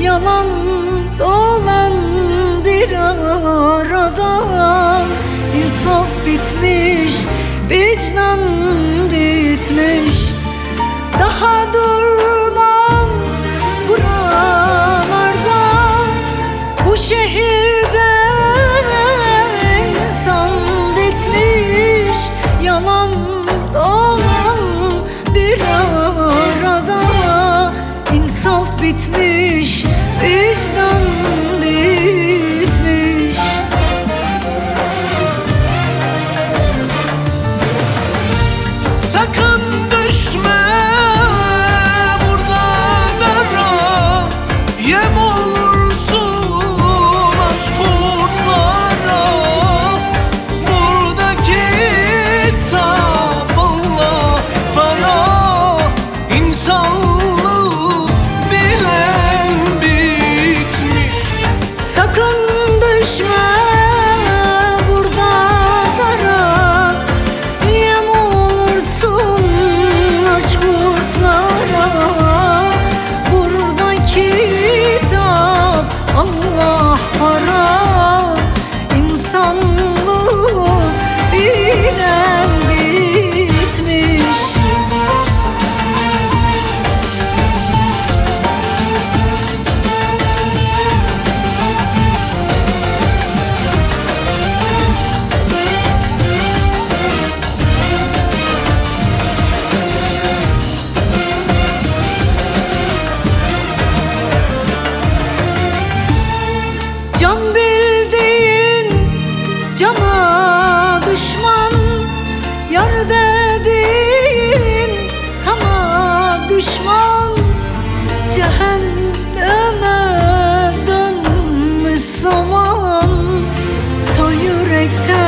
Yalan dolan bir arada. İnsaf bitmiş Vicdan bitmiş. düşman Yar dedin sana düşman. Cehenneme dönmüş zaman Ta yürekten